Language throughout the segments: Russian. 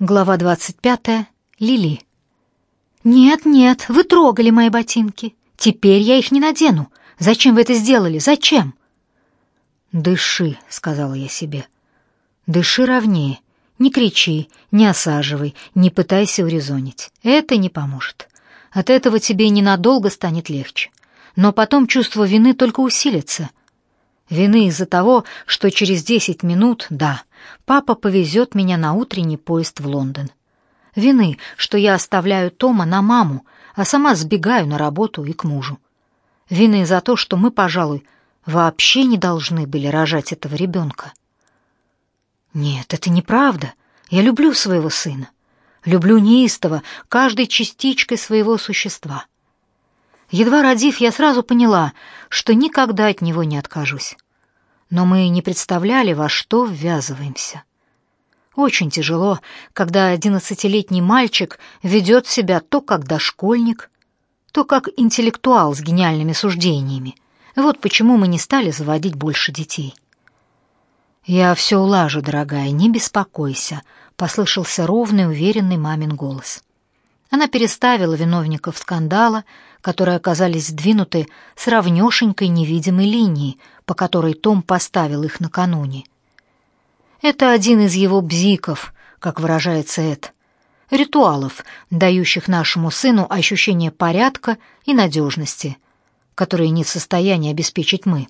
Глава 25. Лили. «Нет, нет, вы трогали мои ботинки. Теперь я их не надену. Зачем вы это сделали? Зачем?» «Дыши», — сказала я себе. «Дыши ровнее. Не кричи, не осаживай, не пытайся урезонить. Это не поможет. От этого тебе ненадолго станет легче. Но потом чувство вины только усилится. Вины из-за того, что через десять минут, да, папа повезет меня на утренний поезд в Лондон. Вины, что я оставляю Тома на маму, а сама сбегаю на работу и к мужу. Вины за то, что мы, пожалуй, вообще не должны были рожать этого ребенка. Нет, это неправда. Я люблю своего сына. Люблю неистово, каждой частичкой своего существа. Едва родив, я сразу поняла, что никогда от него не откажусь. Но мы не представляли, во что ввязываемся. Очень тяжело, когда одиннадцатилетний мальчик ведет себя то как дошкольник, то как интеллектуал с гениальными суждениями. Вот почему мы не стали заводить больше детей. «Я все улажу, дорогая, не беспокойся», — послышался ровный, уверенный мамин голос. Она переставила виновников скандала, которые оказались сдвинуты с равнёшенькой невидимой линией, по которой Том поставил их накануне. Это один из его бзиков, как выражается Эд, ритуалов, дающих нашему сыну ощущение порядка и надежности, которые не в состоянии обеспечить мы.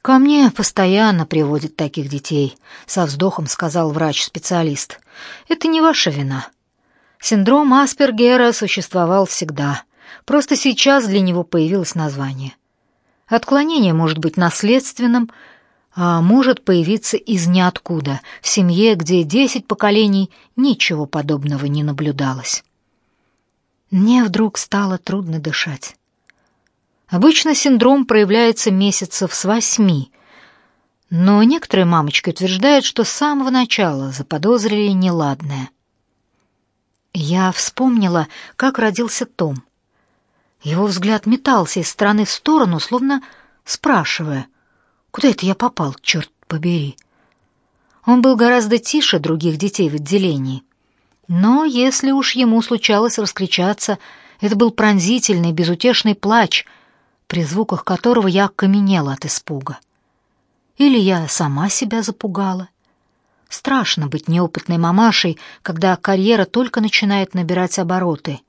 Ко мне постоянно приводят таких детей, со вздохом сказал врач-специалист. Это не ваша вина. Синдром Аспергера существовал всегда. Просто сейчас для него появилось название. Отклонение может быть наследственным, а может появиться из ниоткуда, в семье, где десять поколений ничего подобного не наблюдалось. Мне вдруг стало трудно дышать. Обычно синдром проявляется месяцев с восьми, но некоторые мамочки утверждают, что с самого начала заподозрили неладное. Я вспомнила, как родился Том. Его взгляд метался из стороны в сторону, словно спрашивая, куда это я попал, черт побери. Он был гораздо тише других детей в отделении. Но если уж ему случалось раскричаться, это был пронзительный, безутешный плач, при звуках которого я окаменела от испуга. Или я сама себя запугала. Страшно быть неопытной мамашей, когда карьера только начинает набирать обороты.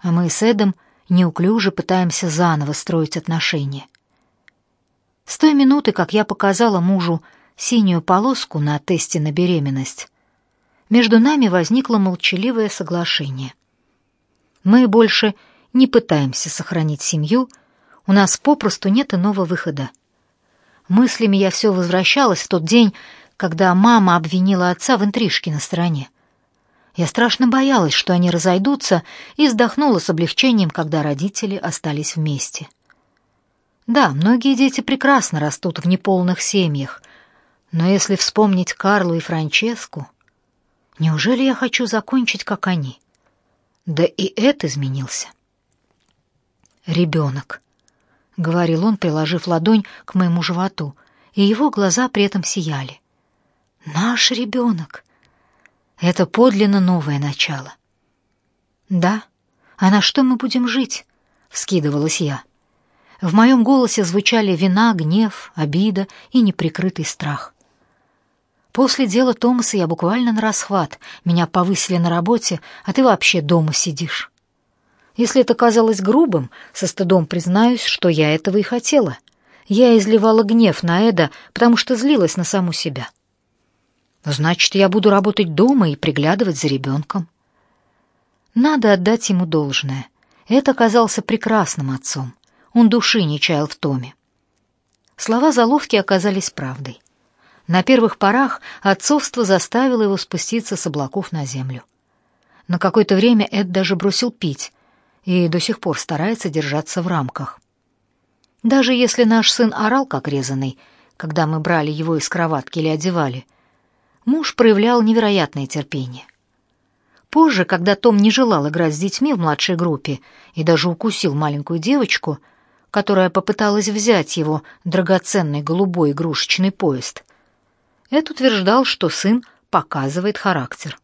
А мы с Эдом неуклюже пытаемся заново строить отношения. С той минуты, как я показала мужу синюю полоску на тесте на беременность, между нами возникло молчаливое соглашение. Мы больше не пытаемся сохранить семью, у нас попросту нет иного выхода. Мыслями я все возвращалась в тот день, когда мама обвинила отца в интрижке на стороне. Я страшно боялась, что они разойдутся, и вздохнула с облегчением, когда родители остались вместе. Да, многие дети прекрасно растут в неполных семьях, но если вспомнить Карлу и Франческу, неужели я хочу закончить, как они? Да и это изменился. «Ребенок», — говорил он, приложив ладонь к моему животу, и его глаза при этом сияли. «Наш ребенок!» Это подлинно новое начало. Да, а на что мы будем жить? вскидывалась я. В моем голосе звучали вина, гнев, обида и неприкрытый страх. После дела Томаса я буквально на расхват. Меня повысили на работе, а ты вообще дома сидишь. Если это казалось грубым, со стыдом признаюсь, что я этого и хотела. Я изливала гнев на Эда, потому что злилась на саму себя. Значит, я буду работать дома и приглядывать за ребенком. Надо отдать ему должное. Это оказался прекрасным отцом. Он души не чаял в Томе. Слова заловки оказались правдой. На первых порах отцовство заставило его спуститься с облаков на землю. На какое-то время Эд даже бросил пить и до сих пор старается держаться в рамках. Даже если наш сын орал как резаный, когда мы брали его из кроватки или одевали — муж проявлял невероятное терпение. Позже, когда Том не желал играть с детьми в младшей группе и даже укусил маленькую девочку, которая попыталась взять его драгоценный голубой игрушечный поезд, Эд утверждал, что сын показывает характер.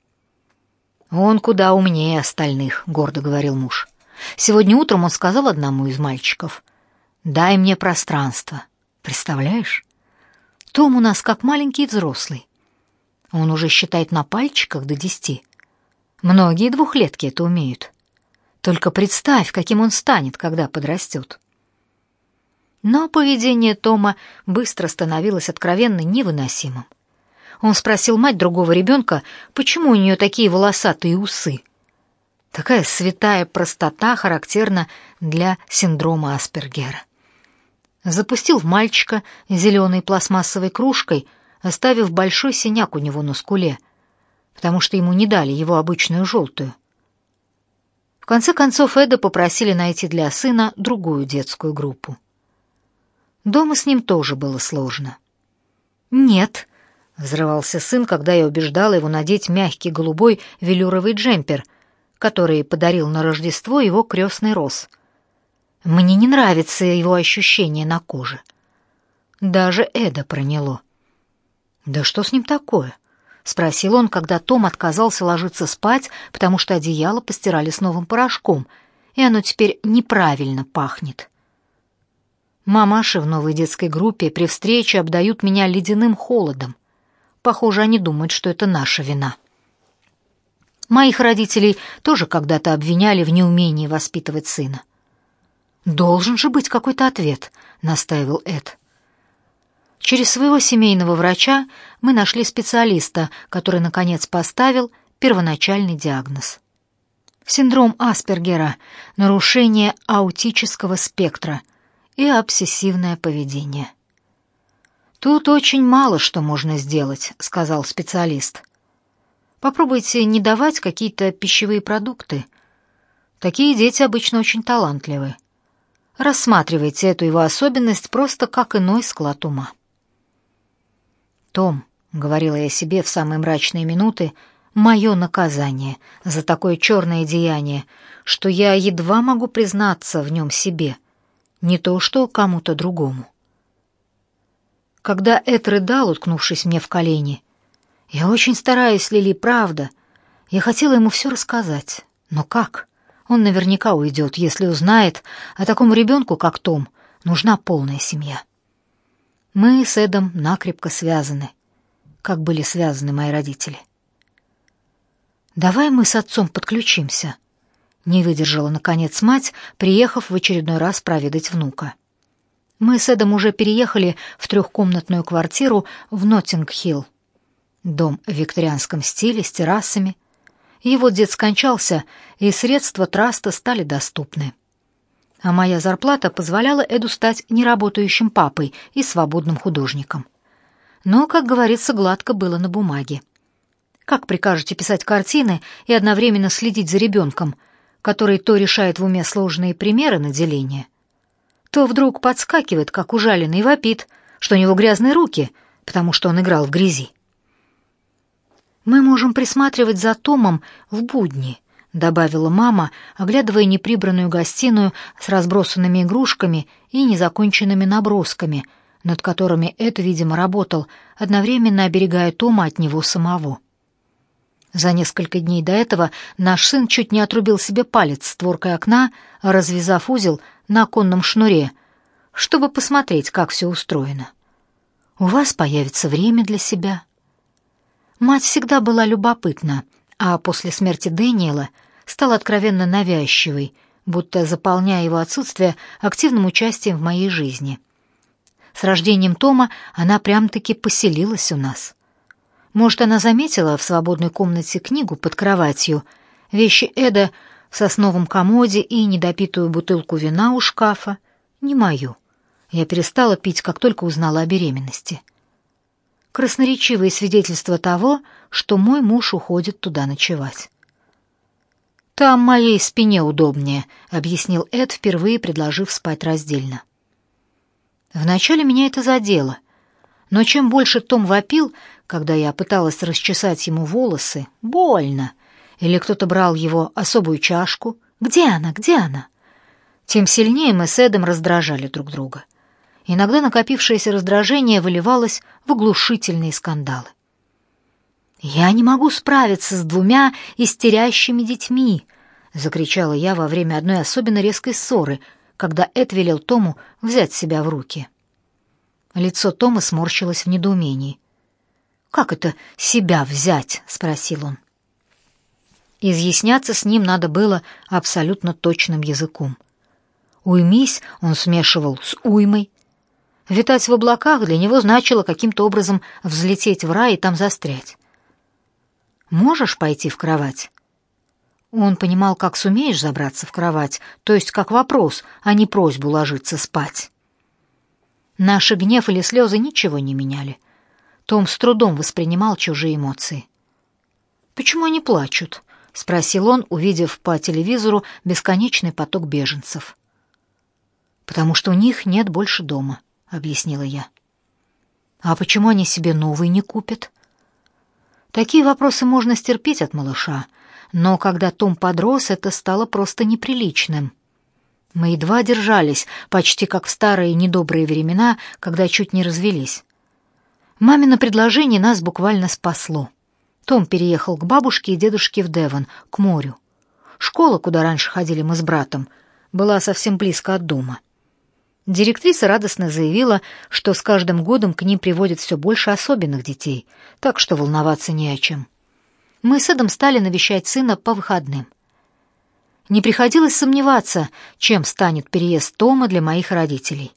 «Он куда умнее остальных», — гордо говорил муж. «Сегодня утром он сказал одному из мальчиков, «Дай мне пространство». Представляешь? Том у нас как маленький взрослый. Он уже считает на пальчиках до десяти. Многие двухлетки это умеют. Только представь, каким он станет, когда подрастет. Но поведение Тома быстро становилось откровенно невыносимым. Он спросил мать другого ребенка, почему у нее такие волосатые усы. Такая святая простота характерна для синдрома Аспергера. Запустил в мальчика зеленой пластмассовой кружкой, оставив большой синяк у него на скуле, потому что ему не дали его обычную желтую. В конце концов Эда попросили найти для сына другую детскую группу. Дома с ним тоже было сложно. «Нет», — взрывался сын, когда я убеждала его надеть мягкий голубой велюровый джемпер, который подарил на Рождество его крестный Рос. Мне не нравится его ощущение на коже. Даже Эда проняло. «Да что с ним такое?» — спросил он, когда Том отказался ложиться спать, потому что одеяло постирали с новым порошком, и оно теперь неправильно пахнет. Мамаши в новой детской группе при встрече обдают меня ледяным холодом. Похоже, они думают, что это наша вина. Моих родителей тоже когда-то обвиняли в неумении воспитывать сына. «Должен же быть какой-то ответ», — настаивал Эд. Через своего семейного врача мы нашли специалиста, который, наконец, поставил первоначальный диагноз. Синдром Аспергера, нарушение аутического спектра — и обсессивное поведение. Тут очень мало что можно сделать, сказал специалист. Попробуйте не давать какие-то пищевые продукты. Такие дети обычно очень талантливы. Рассматривайте эту его особенность просто как иной склад ума. Том, говорила я себе в самые мрачные минуты, мое наказание за такое черное деяние, что я едва могу признаться в нем себе не то что кому-то другому. Когда Эд рыдал, уткнувшись мне в колени, я очень стараюсь, Лили, правда. Я хотела ему все рассказать. Но как? Он наверняка уйдет, если узнает, а такому ребенку, как Том, нужна полная семья. Мы с Эдом накрепко связаны, как были связаны мои родители. Давай мы с отцом подключимся, не выдержала, наконец, мать, приехав в очередной раз проведать внука. Мы с Эдом уже переехали в трехкомнатную квартиру в Ноттинг-Хилл. Дом в викторианском стиле, с террасами. Его дед скончался, и средства траста стали доступны. А моя зарплата позволяла Эду стать неработающим папой и свободным художником. Но, как говорится, гладко было на бумаге. Как прикажете писать картины и одновременно следить за ребенком — который то решает в уме сложные примеры на деление, то вдруг подскакивает, как ужаленный, вопит, что у него грязные руки, потому что он играл в грязи. «Мы можем присматривать за Томом в будни», — добавила мама, оглядывая неприбранную гостиную с разбросанными игрушками и незаконченными набросками, над которыми это, видимо, работал, одновременно оберегая Тома от него самого. За несколько дней до этого наш сын чуть не отрубил себе палец створкой окна, развязав узел на оконном шнуре, чтобы посмотреть, как все устроено. У вас появится время для себя. Мать всегда была любопытна, а после смерти Дэниела стала откровенно навязчивой, будто заполняя его отсутствие активным участием в моей жизни. С рождением Тома она прям-таки поселилась у нас. Может, она заметила в свободной комнате книгу под кроватью, вещи Эда в сосновом комоде и недопитую бутылку вина у шкафа. Не мою. Я перестала пить, как только узнала о беременности. Красноречивые свидетельства того, что мой муж уходит туда ночевать. «Там моей спине удобнее», — объяснил Эд, впервые предложив спать раздельно. Вначале меня это задело, но чем больше Том вопил, когда я пыталась расчесать ему волосы, больно, или кто-то брал его особую чашку, где она, где она, тем сильнее мы с Эдом раздражали друг друга. Иногда накопившееся раздражение выливалось в оглушительные скандалы. «Я не могу справиться с двумя истерящими детьми!» — закричала я во время одной особенно резкой ссоры, когда Эд велел Тому взять себя в руки. Лицо Тома сморщилось в недоумении. «Как это себя взять?» — спросил он. Изъясняться с ним надо было абсолютно точным языком. «Уймись» он смешивал с «уймой». Витать в облаках для него значило каким-то образом взлететь в рай и там застрять. Можешь пойти в кровать?» Он понимал, как сумеешь забраться в кровать, то есть как вопрос, а не просьбу ложиться спать. Наши гнев или слезы ничего не меняли. Том с трудом воспринимал чужие эмоции. «Почему они плачут?» — спросил он, увидев по телевизору бесконечный поток беженцев. «Потому что у них нет больше дома», — объяснила я. «А почему они себе новый не купят?» Такие вопросы можно стерпеть от малыша, но когда Том подрос, это стало просто неприличным. Мы едва держались, почти как в старые недобрые времена, когда чуть не развелись. Мамино предложение нас буквально спасло. Том переехал к бабушке и дедушке в Девон, к морю. Школа, куда раньше ходили мы с братом, была совсем близко от дома. Директриса радостно заявила, что с каждым годом к ним приводят все больше особенных детей, так что волноваться не о чем. Мы с Эдом стали навещать сына по выходным. Не приходилось сомневаться, чем станет переезд Тома для моих родителей.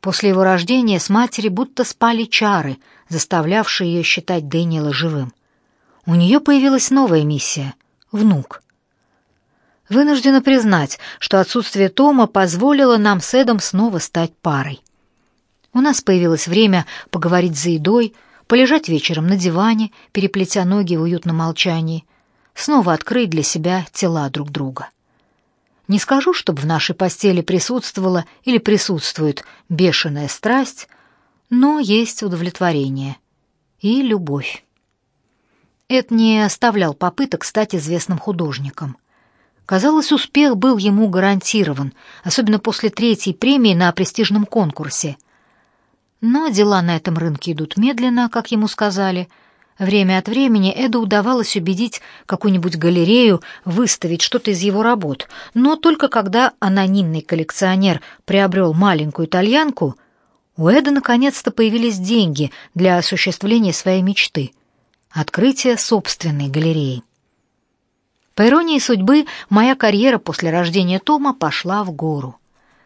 После его рождения с матери будто спали чары, заставлявшие ее считать Дэниела живым. У нее появилась новая миссия — внук. Вынуждена признать, что отсутствие Тома позволило нам с Эдом снова стать парой. У нас появилось время поговорить за едой, полежать вечером на диване, переплетя ноги в уютном молчании, снова открыть для себя тела друг друга. Не скажу, чтобы в нашей постели присутствовала или присутствует бешеная страсть, но есть удовлетворение и любовь. Эд не оставлял попыток стать известным художником. Казалось, успех был ему гарантирован, особенно после третьей премии на престижном конкурсе. Но дела на этом рынке идут медленно, как ему сказали. Время от времени Эду удавалось убедить какую-нибудь галерею выставить что-то из его работ, но только когда анонимный коллекционер приобрел маленькую итальянку, у Эда наконец-то появились деньги для осуществления своей мечты — открытия собственной галереи. По иронии судьбы, моя карьера после рождения Тома пошла в гору.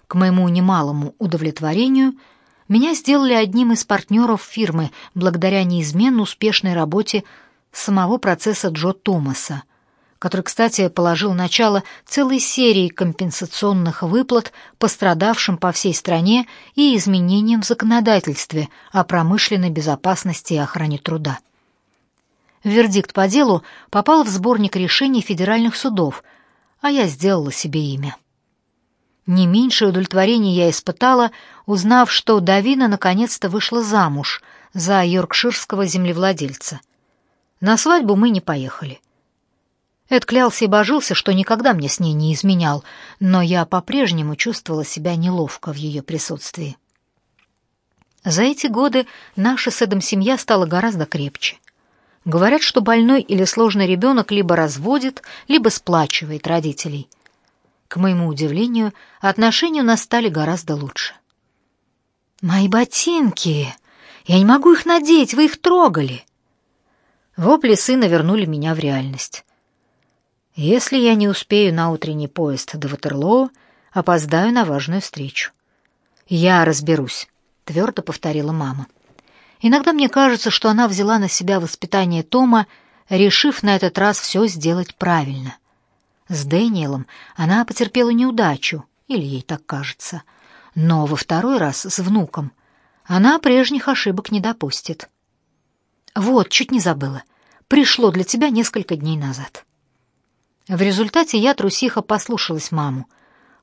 К моему немалому удовлетворению меня сделали одним из партнеров фирмы благодаря неизменно успешной работе самого процесса Джо Томаса, который, кстати, положил начало целой серии компенсационных выплат пострадавшим по всей стране и изменениям в законодательстве о промышленной безопасности и охране труда. Вердикт по делу попал в сборник решений федеральных судов, а я сделала себе имя. Не меньшее удовлетворение я испытала, узнав, что Давина наконец-то вышла замуж за йоркширского землевладельца. На свадьбу мы не поехали. Эд клялся и божился, что никогда мне с ней не изменял, но я по-прежнему чувствовала себя неловко в ее присутствии. За эти годы наша с Эдом семья стала гораздо крепче. Говорят, что больной или сложный ребенок либо разводит, либо сплачивает родителей. К моему удивлению, отношения у нас стали гораздо лучше. «Мои ботинки! Я не могу их надеть, вы их трогали!» Вопли сына вернули меня в реальность. Если я не успею на утренний поезд до Ватерлоо, опоздаю на важную встречу. «Я разберусь», — твердо повторила мама. Иногда мне кажется, что она взяла на себя воспитание Тома, решив на этот раз все сделать правильно. С Дэниелом она потерпела неудачу, или ей так кажется. Но во второй раз с внуком она прежних ошибок не допустит. Вот, чуть не забыла. Пришло для тебя несколько дней назад. В результате я трусиха послушалась маму,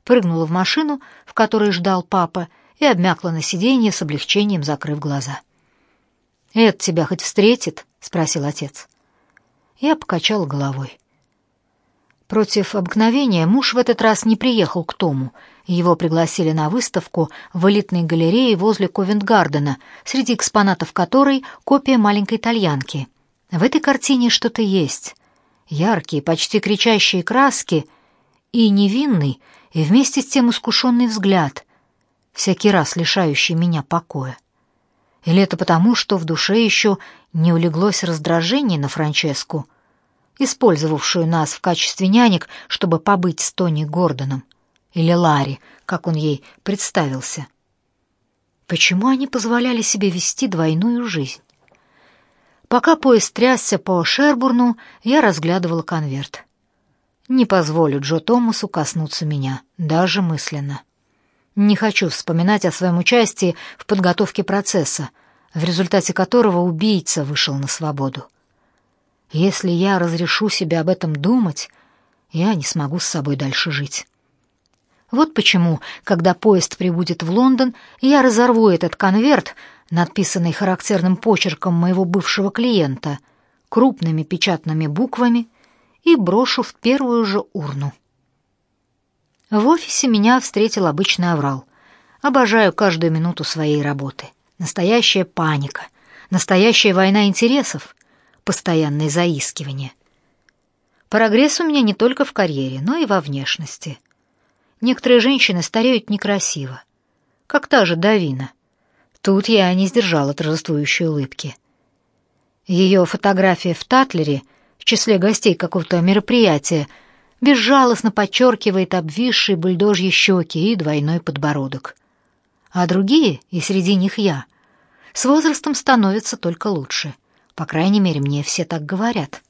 прыгнула в машину, в которой ждал папа, и обмякла на сиденье с облегчением, закрыв глаза. «Эд тебя хоть встретит?» — спросил отец. Я покачал головой. Против обыкновения муж в этот раз не приехал к Тому. Его пригласили на выставку в элитной галерее возле Ковент-Гардена, среди экспонатов которой копия маленькой итальянки, В этой картине что-то есть. Яркие, почти кричащие краски и невинный, и вместе с тем искушенный взгляд, всякий раз лишающий меня покоя. Или это потому, что в душе еще не улеглось раздражение на Франческу, использовавшую нас в качестве нянек, чтобы побыть с Тони Гордоном, или Ларри, как он ей представился. Почему они позволяли себе вести двойную жизнь? Пока поезд трясся по Шербурну, я разглядывала конверт. Не позволю Джо Томасу коснуться меня, даже мысленно. Не хочу вспоминать о своем участии в подготовке процесса, в результате которого убийца вышел на свободу. Если я разрешу себе об этом думать, я не смогу с собой дальше жить. Вот почему, когда поезд прибудет в Лондон, я разорву этот конверт, надписанный характерным почерком моего бывшего клиента, крупными печатными буквами, и брошу в первую же урну. В офисе меня встретил обычный аврал. Обожаю каждую минуту своей работы. Настоящая паника, настоящая война интересов, постоянное заискивание. Прогресс у меня не только в карьере, но и во внешности. Некоторые женщины стареют некрасиво, как та же Давина. Тут я не сдержала торжествующей улыбки. Ее фотография в Татлере в числе гостей какого-то мероприятия — безжалостно подчеркивает обвисшие бульдожьи щеки и двойной подбородок. А другие, и среди них я, с возрастом становятся только лучше. По крайней мере, мне все так говорят.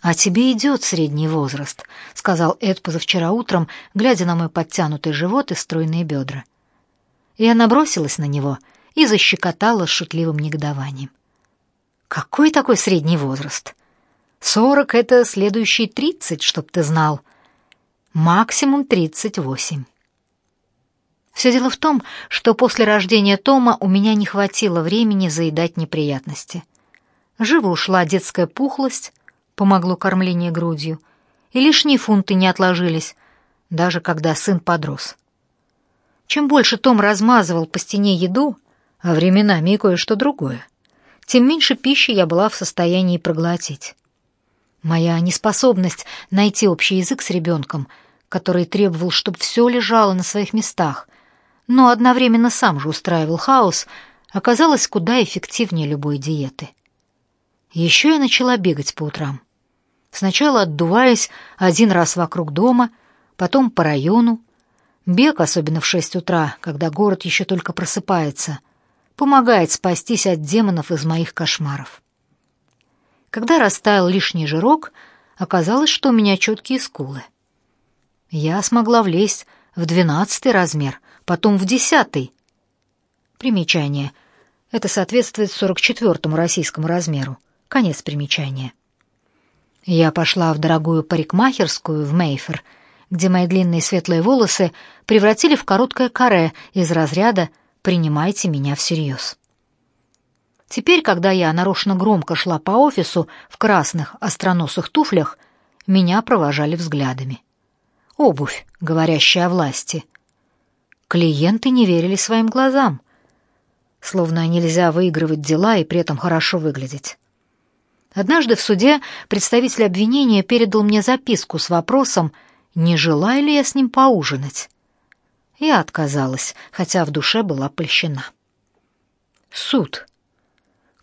«А тебе идет средний возраст», — сказал Эд позавчера утром, глядя на мой подтянутый живот и стройные бедра. Я набросилась на него и защекотала с шутливым негодованием. «Какой такой средний возраст? Сорок — это следующие тридцать, чтоб ты знал. Максимум тридцать восемь. Все дело в том, что после рождения Тома у меня не хватило времени заедать неприятности. Живо ушла детская пухлость, помогло кормление грудью, и лишние фунты не отложились, даже когда сын подрос. Чем больше Том размазывал по стене еду, а временами и кое-что другое, тем меньше пищи я была в состоянии проглотить. Моя неспособность найти общий язык с ребенком, который требовал, чтобы все лежало на своих местах, но одновременно сам же устраивал хаос, оказалась куда эффективнее любой диеты. Еще я начала бегать по утрам. Сначала отдуваясь один раз вокруг дома, потом по району. Бег, особенно в шесть утра, когда город еще только просыпается, помогает спастись от демонов из моих кошмаров. Когда растаял лишний жирок, оказалось, что у меня четкие скулы. Я смогла влезть в двенадцатый размер, потом в десятый. Примечание. Это соответствует сорок четвертому российскому размеру. Конец примечания. Я пошла в дорогую парикмахерскую в Мейфер, где мои длинные светлые волосы превратили в короткое каре из разряда «принимайте меня всерьез». Теперь, когда я нарочно громко шла по офису в красных остроносых туфлях, меня провожали взглядами. Обувь, говорящая о власти. Клиенты не верили своим глазам, словно нельзя выигрывать дела и при этом хорошо выглядеть. Однажды в суде представитель обвинения передал мне записку с вопросом, не желаю ли я с ним поужинать. Я отказалась, хотя в душе была польщена. Суд.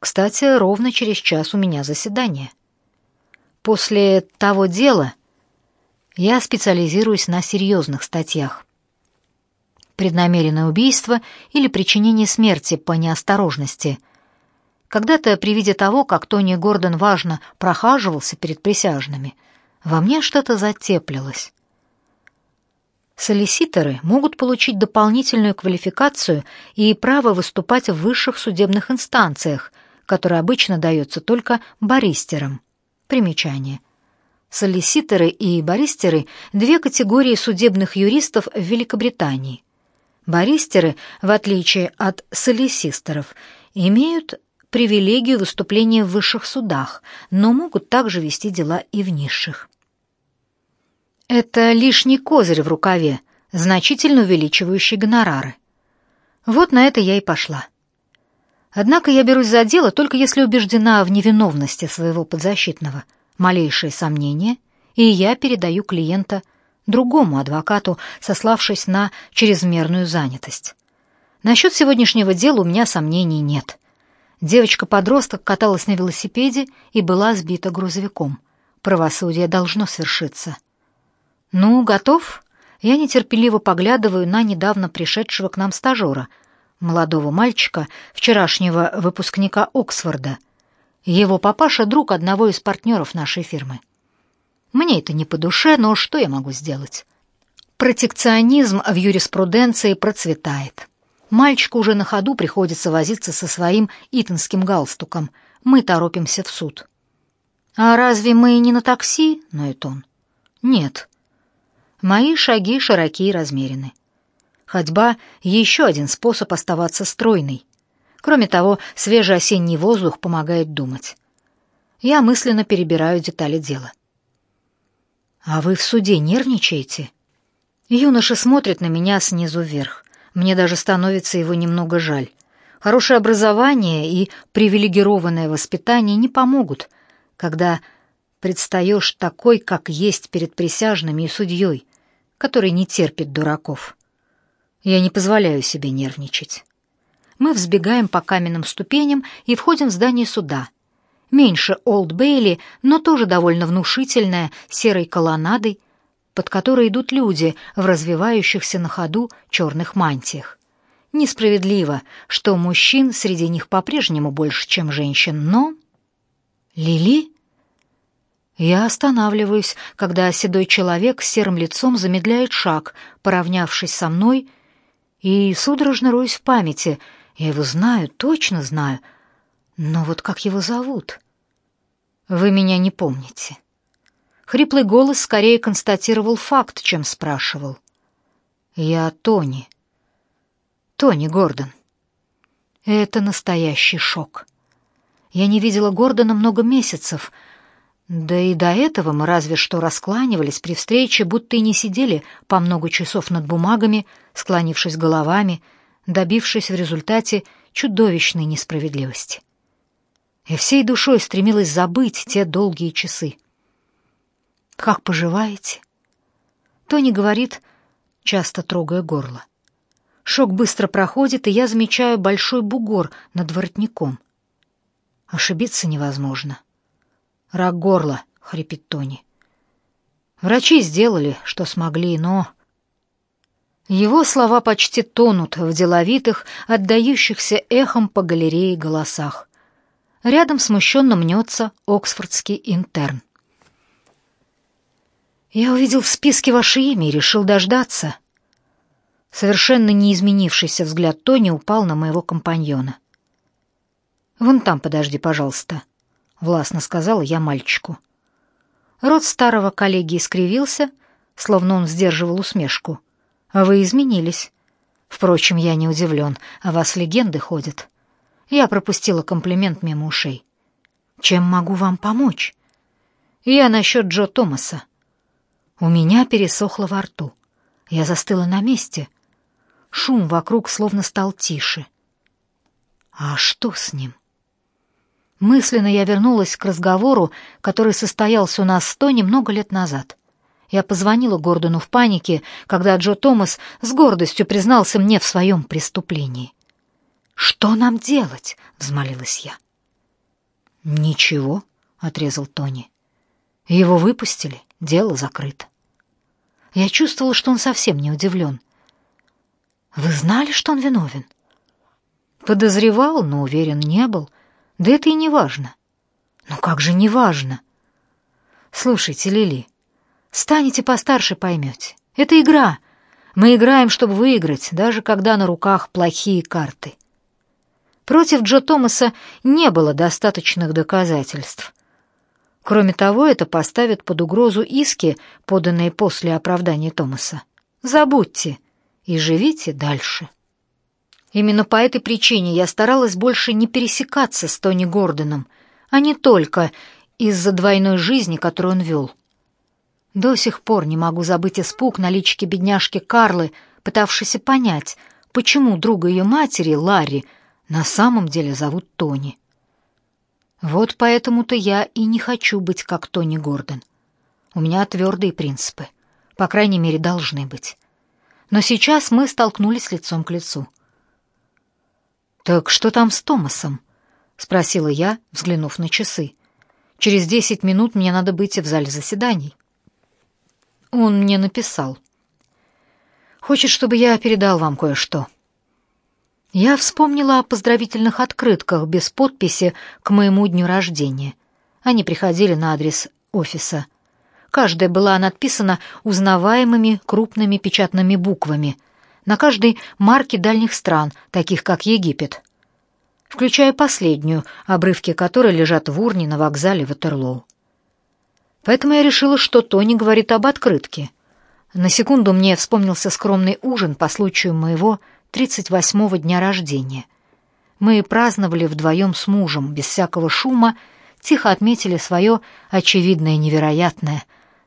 Кстати, ровно через час у меня заседание. После того дела я специализируюсь на серьезных статьях. Преднамеренное убийство или причинение смерти по неосторожности. Когда-то при виде того, как Тони Гордон важно прохаживался перед присяжными, во мне что-то затеплилось. Солиситоры могут получить дополнительную квалификацию и право выступать в высших судебных инстанциях, который обычно дается только баристерам. Примечание. Солиситоры и баристеры – две категории судебных юристов в Великобритании. Баристеры, в отличие от солисисторов, имеют привилегию выступления в высших судах, но могут также вести дела и в низших. Это лишний козырь в рукаве, значительно увеличивающий гонорары. Вот на это я и пошла. Однако я берусь за дело только если убеждена в невиновности своего подзащитного. Малейшее сомнение, и я передаю клиента другому адвокату, сославшись на чрезмерную занятость. Насчет сегодняшнего дела у меня сомнений нет. Девочка-подросток каталась на велосипеде и была сбита грузовиком. Правосудие должно свершиться. «Ну, готов?» Я нетерпеливо поглядываю на недавно пришедшего к нам стажера, молодого мальчика, вчерашнего выпускника Оксфорда. Его папаша — друг одного из партнеров нашей фирмы. Мне это не по душе, но что я могу сделать? Протекционизм в юриспруденции процветает. Мальчику уже на ходу приходится возиться со своим итонским галстуком. Мы торопимся в суд. «А разве мы не на такси?» — ноет он. «Нет». Мои шаги широки и размерены. Ходьба — еще один способ оставаться стройной. Кроме того, свежий осенний воздух помогает думать. Я мысленно перебираю детали дела. «А вы в суде нервничаете?» Юноша смотрит на меня снизу вверх. Мне даже становится его немного жаль. Хорошее образование и привилегированное воспитание не помогут, когда предстаешь такой, как есть перед присяжными и судьей, который не терпит дураков. Я не позволяю себе нервничать. Мы взбегаем по каменным ступеням и входим в здание суда. Меньше Олд Бейли, но тоже довольно внушительное, серой колоннадой, под которой идут люди в развивающихся на ходу черных мантиях. Несправедливо, что мужчин среди них по-прежнему больше, чем женщин, но... Лили? Я останавливаюсь, когда седой человек с серым лицом замедляет шаг, поравнявшись со мной, и судорожно роюсь в памяти. Я его знаю, точно знаю. Но вот как его зовут? Вы меня не помните. Хриплый голос скорее констатировал факт, чем спрашивал. Я Тони. Тони Гордон. Это настоящий шок. Я не видела Гордона много месяцев — да и до этого мы разве что раскланивались при встрече, будто и не сидели по много часов над бумагами, склонившись головами, добившись в результате чудовищной несправедливости. Я всей душой стремилась забыть те долгие часы. «Как поживаете?» Тони говорит, часто трогая горло. Шок быстро проходит, и я замечаю большой бугор над воротником. Ошибиться невозможно. — Рак горла, хрипит Тони. Врачи сделали, что смогли, но его слова почти тонут в деловитых, отдающихся эхом по галерее голосах. Рядом смущенно мнется оксфордский интерн. «Я увидел в списке ваше имя и решил дождаться». Совершенно неизменившийся взгляд Тони упал на моего компаньона. «Вон там подожди, пожалуйста», властно сказала я мальчику. Рот старого коллеги искривился, словно он сдерживал усмешку. А вы изменились. Впрочем, я не удивлен, о вас легенды ходят. Я пропустила комплимент мимо ушей. Чем могу вам помочь? Я насчет Джо Томаса. У меня пересохло во рту. Я застыла на месте. Шум вокруг словно стал тише. А что с ним? Мысленно я вернулась к разговору, который состоялся у нас сто немного лет назад. Я позвонила Гордону в панике, когда Джо Томас с гордостью признался мне в своем преступлении. «Что нам делать?» — взмолилась я. «Ничего», — отрезал Тони. «Его выпустили, дело закрыто». Я чувствовала, что он совсем не удивлен. «Вы знали, что он виновен?» «Подозревал, но уверен не был». Да это и не важно. Ну как же не важно? Слушайте, Лили, станете постарше, поймете. Это игра. Мы играем, чтобы выиграть, даже когда на руках плохие карты. Против Джо Томаса не было достаточных доказательств. Кроме того, это поставит под угрозу иски, поданные после оправдания Томаса. Забудьте и живите дальше. Именно по этой причине я старалась больше не пересекаться с Тони Гордоном, а не только из-за двойной жизни, которую он вел. До сих пор не могу забыть испуг на личике бедняжки Карлы, пытавшейся понять, почему друга ее матери, Ларри, на самом деле зовут Тони. Вот поэтому-то я и не хочу быть как Тони Гордон. У меня твердые принципы, по крайней мере, должны быть. Но сейчас мы столкнулись лицом к лицу. «Так что там с Томасом?» — спросила я, взглянув на часы. «Через десять минут мне надо быть в зале заседаний». Он мне написал. «Хочет, чтобы я передал вам кое-что». Я вспомнила о поздравительных открытках без подписи к моему дню рождения. Они приходили на адрес офиса. Каждая была надписана узнаваемыми крупными печатными буквами, на каждой марке дальних стран, таких как Египет, включая последнюю, обрывки которой лежат в урне на вокзале Ватерлоу. Поэтому я решила, что Тони говорит об открытке. На секунду мне вспомнился скромный ужин по случаю моего 38-го дня рождения. Мы праздновали вдвоем с мужем, без всякого шума, тихо отметили свое очевидное невероятное,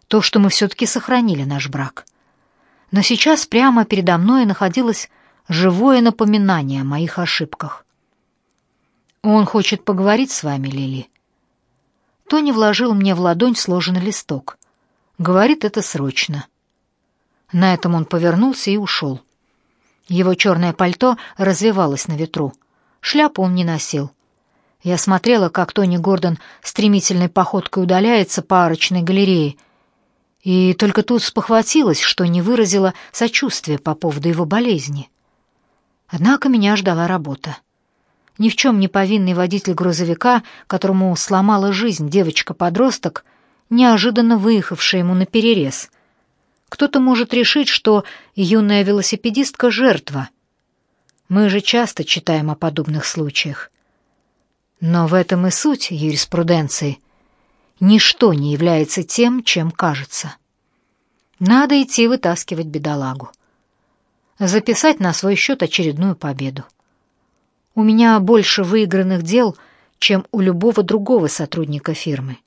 то, что мы все-таки сохранили наш брак. Но сейчас прямо передо мной находилось живое напоминание о моих ошибках. «Он хочет поговорить с вами, Лили». Тони вложил мне в ладонь сложенный листок. Говорит это срочно. На этом он повернулся и ушел. Его черное пальто развивалось на ветру. Шляпу он не носил. Я смотрела, как Тони Гордон стремительной походкой удаляется по арочной галерее, и только тут спохватилась, что не выразила сочувствия по поводу его болезни. Однако меня ждала работа. Ни в чем не повинный водитель грузовика, которому сломала жизнь девочка-подросток, неожиданно выехавшая ему на перерез — кто-то может решить, что юная велосипедистка — жертва. Мы же часто читаем о подобных случаях. Но в этом и суть юриспруденции. Ничто не является тем, чем кажется. Надо идти вытаскивать бедолагу. Записать на свой счет очередную победу. У меня больше выигранных дел, чем у любого другого сотрудника фирмы.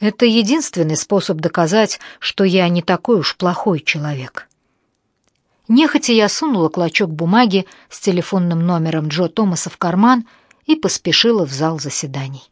Это единственный способ доказать, что я не такой уж плохой человек. Нехотя я сунула клочок бумаги с телефонным номером Джо Томаса в карман и поспешила в зал заседаний.